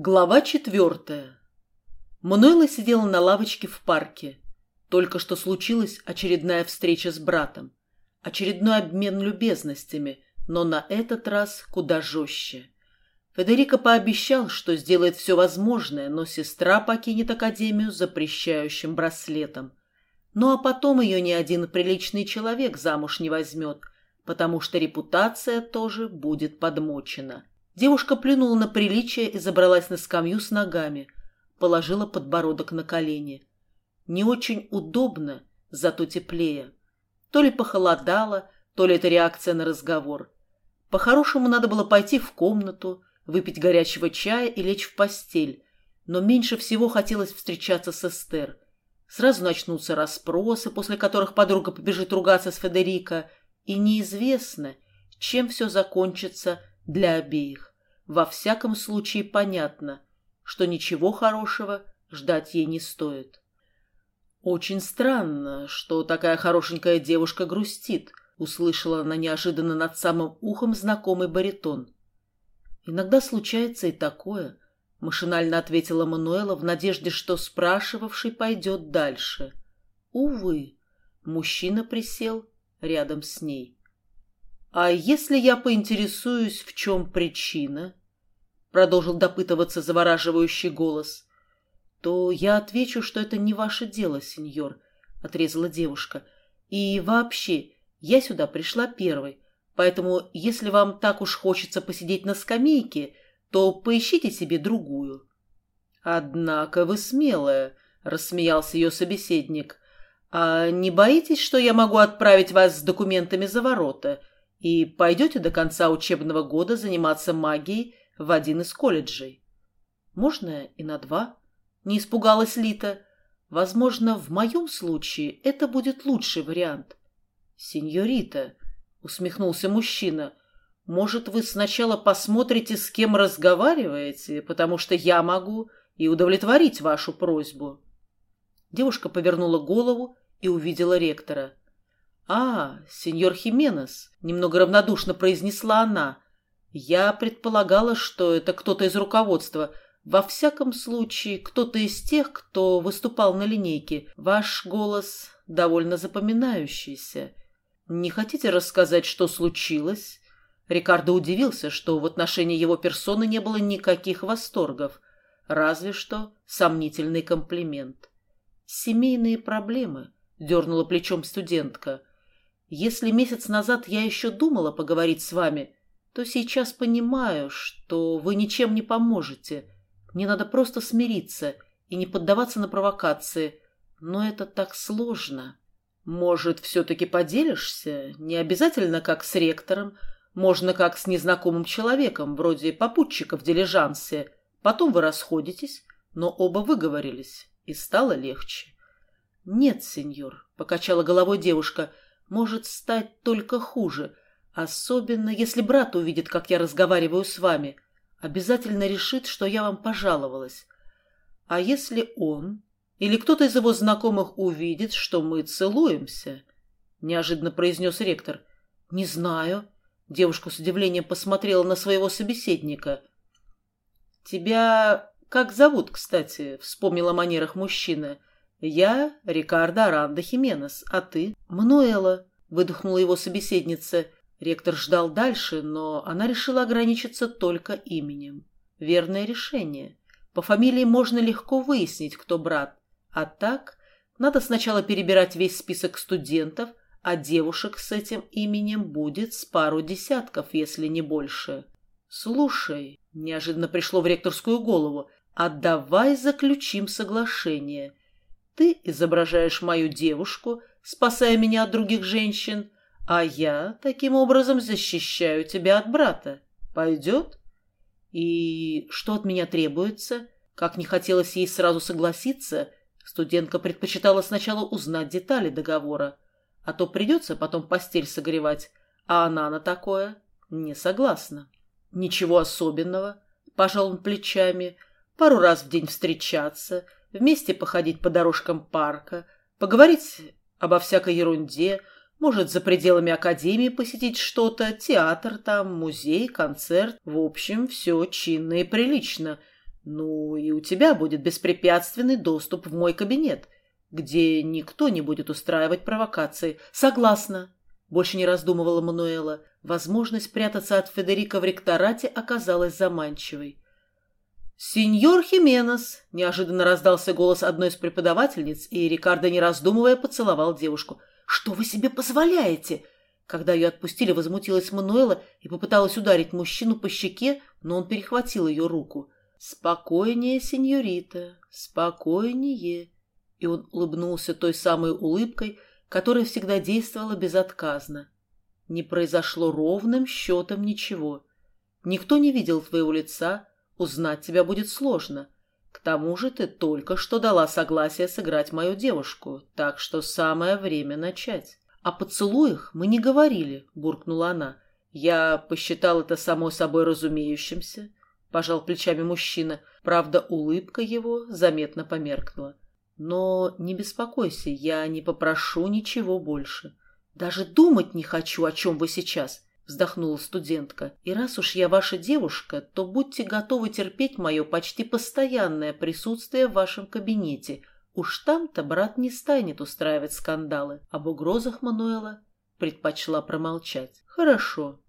Глава четвертая. Мануэла сидела на лавочке в парке. Только что случилась очередная встреча с братом. Очередной обмен любезностями, но на этот раз куда жестче. Федерико пообещал, что сделает все возможное, но сестра покинет Академию запрещающим браслетом. Ну а потом ее ни один приличный человек замуж не возьмет, потому что репутация тоже будет подмочена. Девушка плюнула на приличие и забралась на скамью с ногами, положила подбородок на колени. Не очень удобно, зато теплее. То ли похолодало, то ли это реакция на разговор. По-хорошему надо было пойти в комнату, выпить горячего чая и лечь в постель, но меньше всего хотелось встречаться с Эстер. Сразу начнутся расспросы, после которых подруга побежит ругаться с Федерико, и неизвестно, чем все закончится для обеих. Во всяком случае понятно, что ничего хорошего ждать ей не стоит. «Очень странно, что такая хорошенькая девушка грустит», — услышала она неожиданно над самым ухом знакомый баритон. «Иногда случается и такое», — машинально ответила Мануэла в надежде, что спрашивавший пойдет дальше. Увы, мужчина присел рядом с ней. «А если я поинтересуюсь, в чем причина?» Продолжил допытываться завораживающий голос, то я отвечу, что это не ваше дело, сеньор, отрезала девушка. И вообще, я сюда пришла первой, поэтому если вам так уж хочется посидеть на скамейке, то поищите себе другую. Однако вы смелая, рассмеялся ее собеседник. А не боитесь, что я могу отправить вас с документами за ворота и пойдете до конца учебного года заниматься магией в один из колледжей. Можно и на два. Не испугалась Лита. Возможно, в моем случае это будет лучший вариант. Сеньорита, усмехнулся мужчина, может, вы сначала посмотрите, с кем разговариваете, потому что я могу и удовлетворить вашу просьбу. Девушка повернула голову и увидела ректора. «А, сеньор Хименес», — немного равнодушно произнесла она, я предполагала, что это кто-то из руководства. Во всяком случае, кто-то из тех, кто выступал на линейке. Ваш голос довольно запоминающийся. Не хотите рассказать, что случилось? Рикардо удивился, что в отношении его персоны не было никаких восторгов, разве что сомнительный комплимент. «Семейные проблемы», — дернула плечом студентка. «Если месяц назад я еще думала поговорить с вами, то сейчас понимаю, что вы ничем не поможете. Мне надо просто смириться и не поддаваться на провокации. Но это так сложно. Может, все-таки поделишься? Не обязательно как с ректором. Можно как с незнакомым человеком, вроде попутчика в дилижансе. Потом вы расходитесь, но оба выговорились, и стало легче. «Нет, сеньор», — покачала головой девушка, — «может стать только хуже». Особенно, если брат увидит, как я разговариваю с вами. Обязательно решит, что я вам пожаловалась. А если он или кто-то из его знакомых увидит, что мы целуемся? Неожиданно произнес ректор. Не знаю. Девушка с удивлением посмотрела на своего собеседника. Тебя как зовут, кстати? Вспомнила о манерах мужчины. Я Рикардо Аранда Хименес, а ты? Мануэла, выдохнула его собеседница. Ректор ждал дальше, но она решила ограничиться только именем. Верное решение. По фамилии можно легко выяснить, кто брат. А так, надо сначала перебирать весь список студентов, а девушек с этим именем будет с пару десятков, если не больше. «Слушай», — неожиданно пришло в ректорскую голову, «а давай заключим соглашение. Ты изображаешь мою девушку, спасая меня от других женщин, а я таким образом защищаю тебя от брата. Пойдет? И что от меня требуется? Как не хотелось ей сразу согласиться, студентка предпочитала сначала узнать детали договора, а то придется потом постель согревать, а она на такое не согласна. Ничего особенного, пожал он плечами, пару раз в день встречаться, вместе походить по дорожкам парка, поговорить обо всякой ерунде, может, за пределами академии посетить что-то, театр там, музей, концерт. В общем, все чинно и прилично. Ну и у тебя будет беспрепятственный доступ в мой кабинет, где никто не будет устраивать провокации. Согласна. Больше не раздумывала Мануэла. Возможность прятаться от Федерика в ректорате оказалась заманчивой. «Сеньор Хименес!» – неожиданно раздался голос одной из преподавательниц, и Рикардо, не раздумывая, поцеловал девушку. «Что вы себе позволяете?» Когда ее отпустили, возмутилась Мануэла и попыталась ударить мужчину по щеке, но он перехватил ее руку. «Спокойнее, сеньорита, спокойнее!» И он улыбнулся той самой улыбкой, которая всегда действовала безотказно. Не произошло ровным счетом ничего. Никто не видел твоего лица, Узнать тебя будет сложно. К тому же ты только что дала согласие сыграть мою девушку, так что самое время начать. О поцелуях мы не говорили, буркнула она. Я посчитал это само собой разумеющимся, пожал плечами мужчина. Правда, улыбка его заметно померкнула. Но не беспокойся, я не попрошу ничего больше. Даже думать не хочу, о чем вы сейчас вздохнула студентка. «И раз уж я ваша девушка, то будьте готовы терпеть мое почти постоянное присутствие в вашем кабинете. Уж там-то брат не станет устраивать скандалы. Об угрозах Мануэла предпочла промолчать. Хорошо.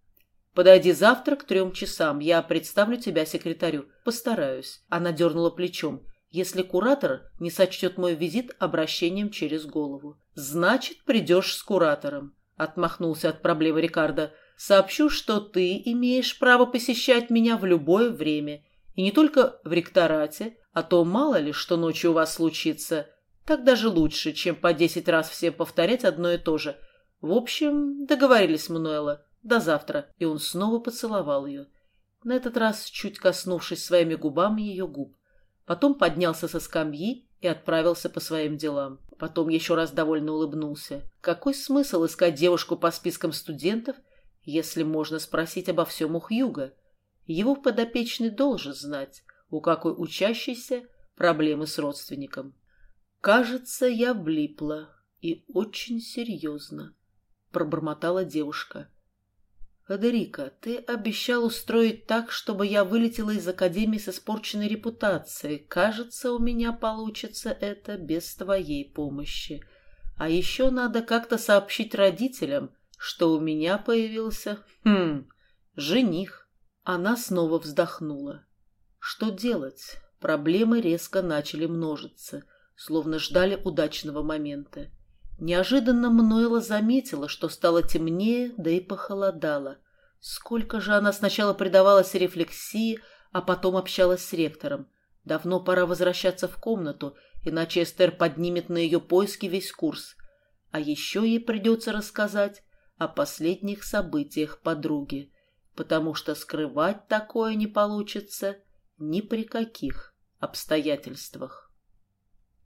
Подойди завтра к трем часам, я представлю тебя секретарю. Постараюсь». Она дернула плечом. «Если куратор не сочтет мой визит обращением через голову». «Значит, придешь с куратором», — отмахнулся от проблемы Рикардо. Сообщу, что ты имеешь право посещать меня в любое время. И не только в ректорате, а то мало ли, что ночью у вас случится. Так даже лучше, чем по десять раз всем повторять одно и то же. В общем, договорились, Мануэла. До завтра. И он снова поцеловал ее. На этот раз чуть коснувшись своими губами ее губ. Потом поднялся со скамьи и отправился по своим делам. Потом еще раз довольно улыбнулся. Какой смысл искать девушку по спискам студентов, если можно спросить обо всем у Хьюга. Его подопечный должен знать, у какой учащейся проблемы с родственником. «Кажется, я влипла, и очень серьезно», — пробормотала девушка. «Федерико, ты обещал устроить так, чтобы я вылетела из Академии с испорченной репутацией. Кажется, у меня получится это без твоей помощи. А еще надо как-то сообщить родителям, что у меня появился, хм, жених. Она снова вздохнула. Что делать? Проблемы резко начали множиться, словно ждали удачного момента. Неожиданно Мануэла заметила, что стало темнее, да и похолодало. Сколько же она сначала предавалась рефлексии, а потом общалась с ректором. Давно пора возвращаться в комнату, иначе Эстер поднимет на ее поиски весь курс. А еще ей придется рассказать, о последних событиях подруги, потому что скрывать такое не получится ни при каких обстоятельствах.